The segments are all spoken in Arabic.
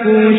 لكم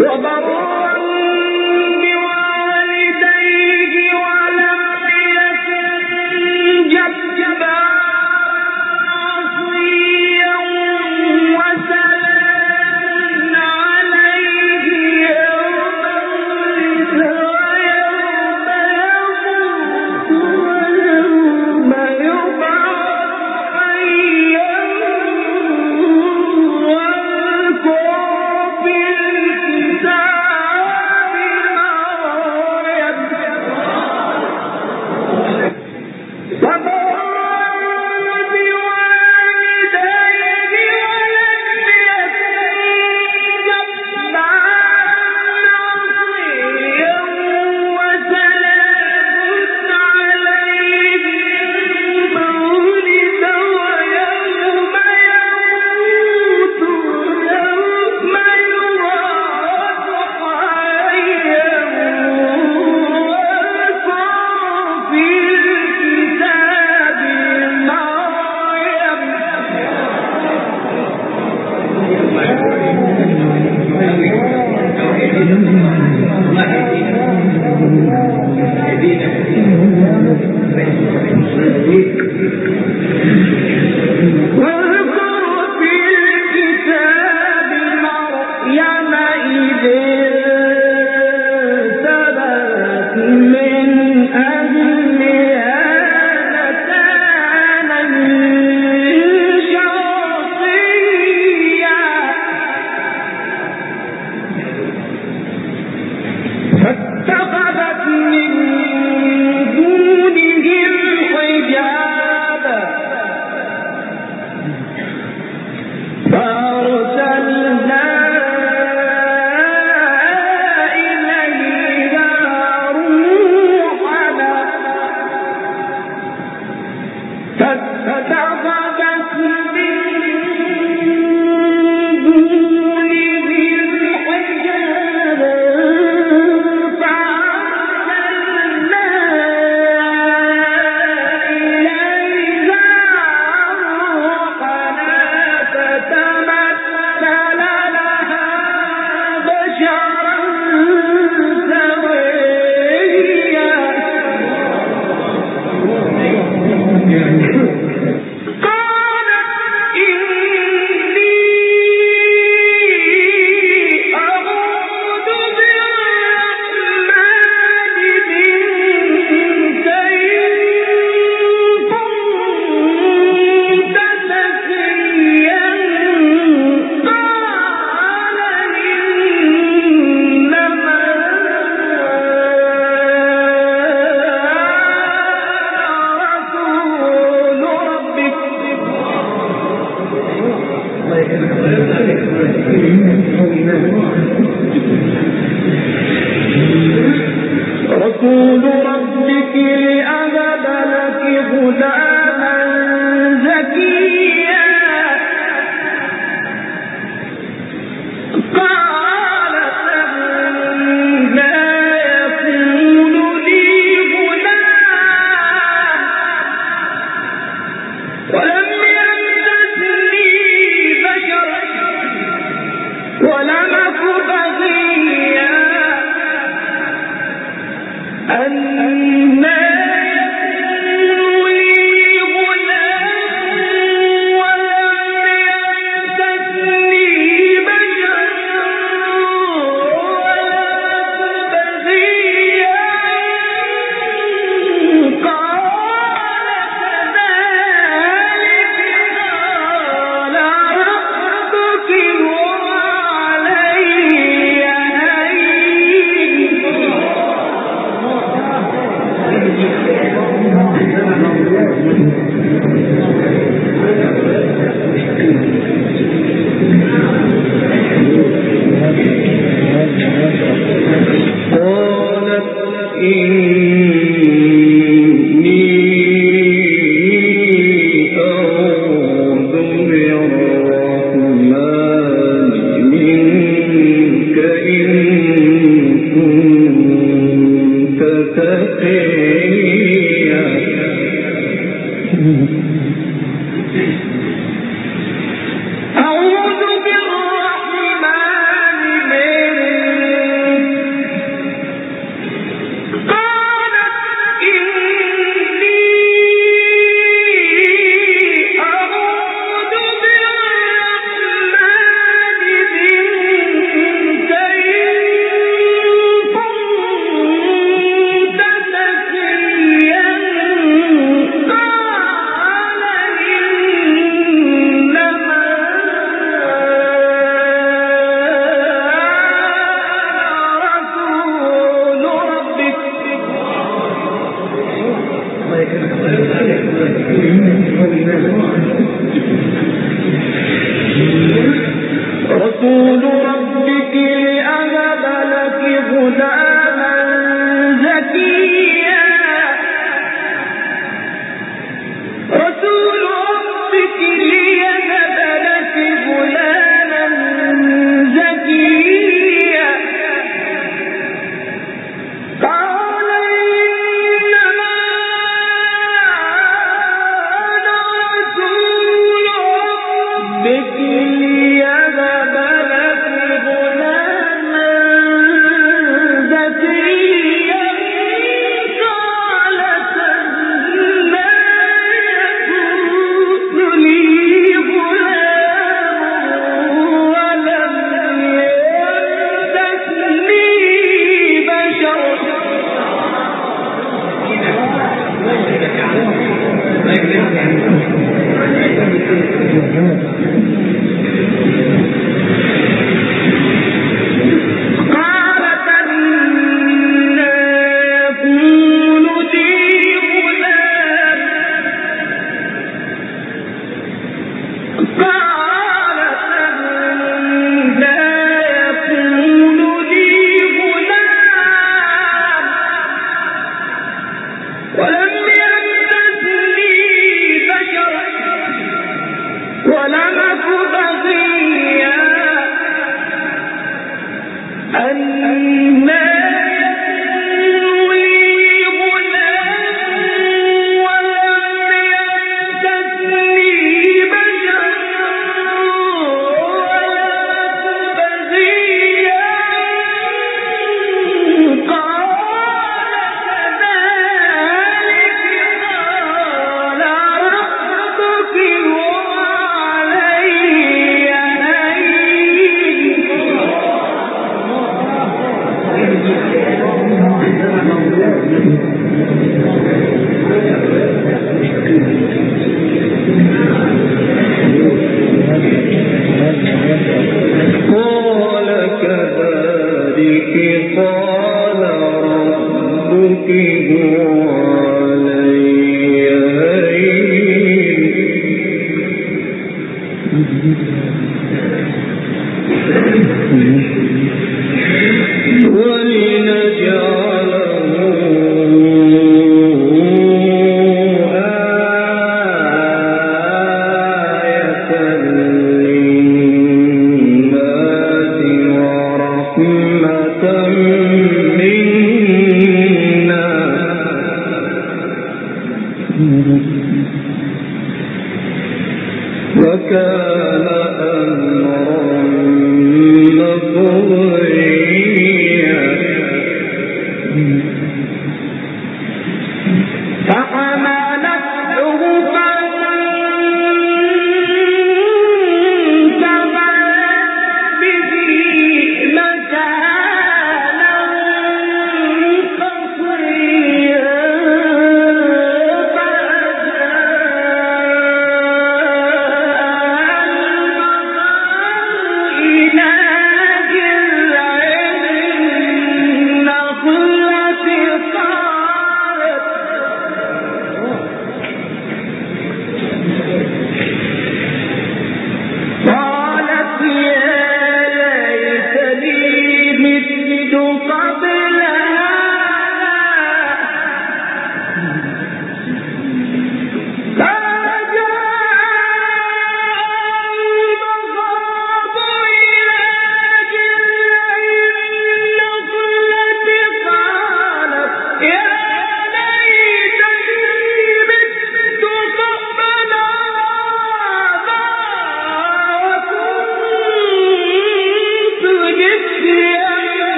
وبرا أولئك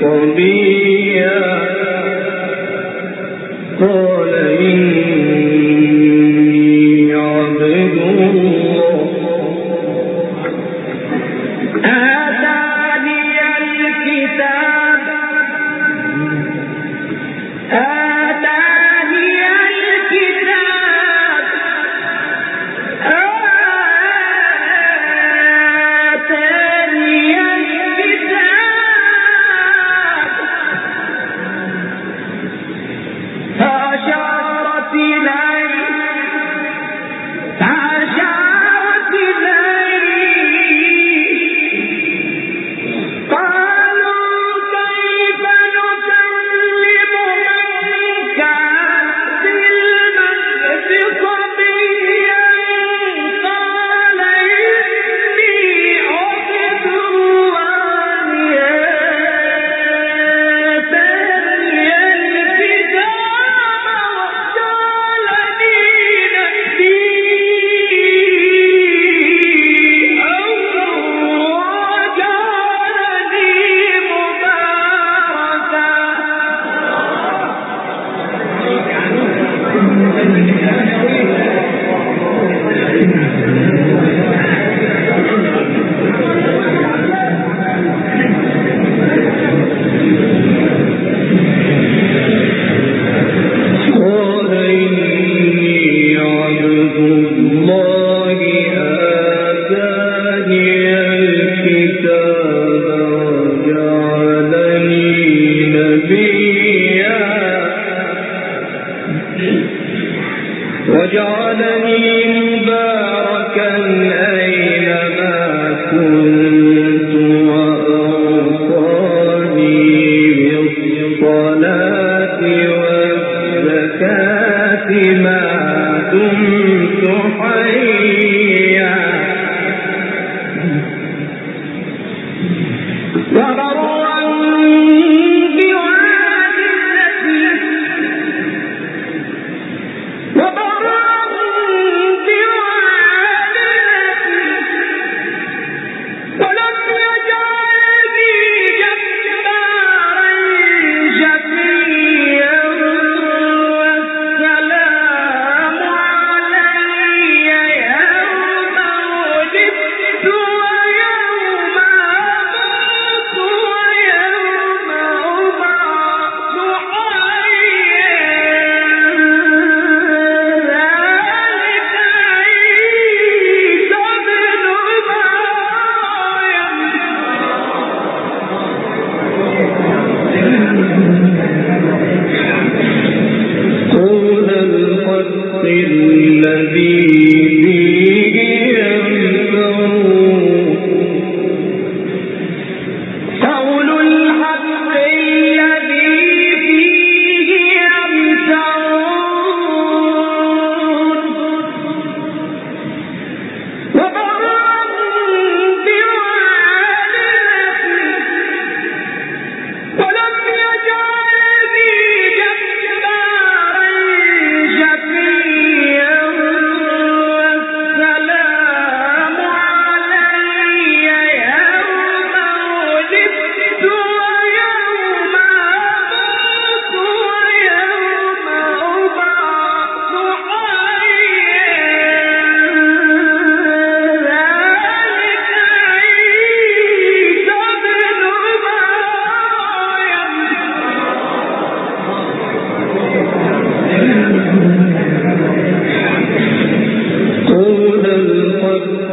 قالوا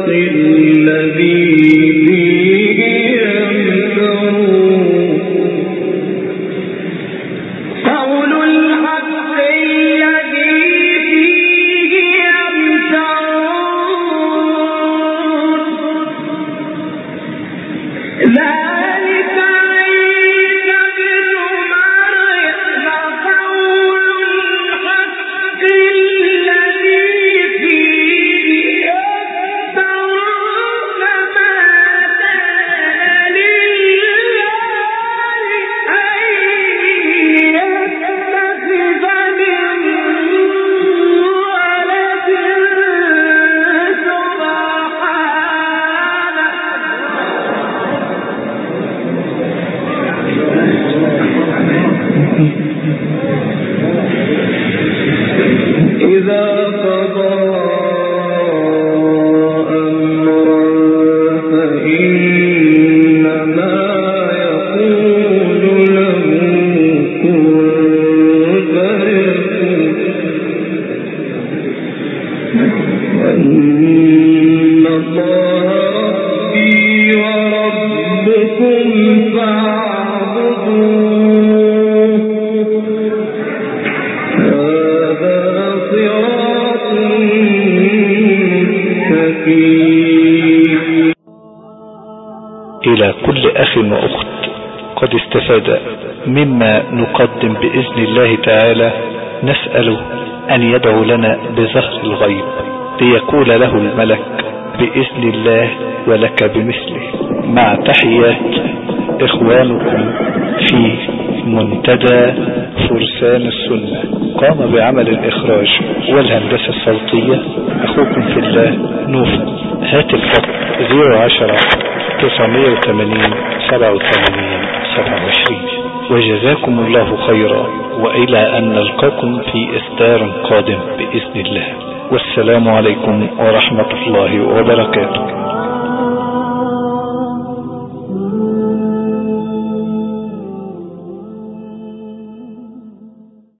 الْبَاطِلِ وأخت قد استفاد مما نقدم بإذن الله تعالى نسأل أن يدعو لنا بظهر الغيب ليقول له الملك بإذن الله ولك بمثله. مع تحيات إخوانكم في منتدى فرسان السنة. قام بعمل الإخراج والهندسة الصوتية. أخوكم في الله نوفل. هاتف خط 010 980 87 27 وجزاكم الله خيرا وإلى أن نلقاكم في إصدار قادم بإذن الله. والسلام عليكم ورحمة الله وبركاته.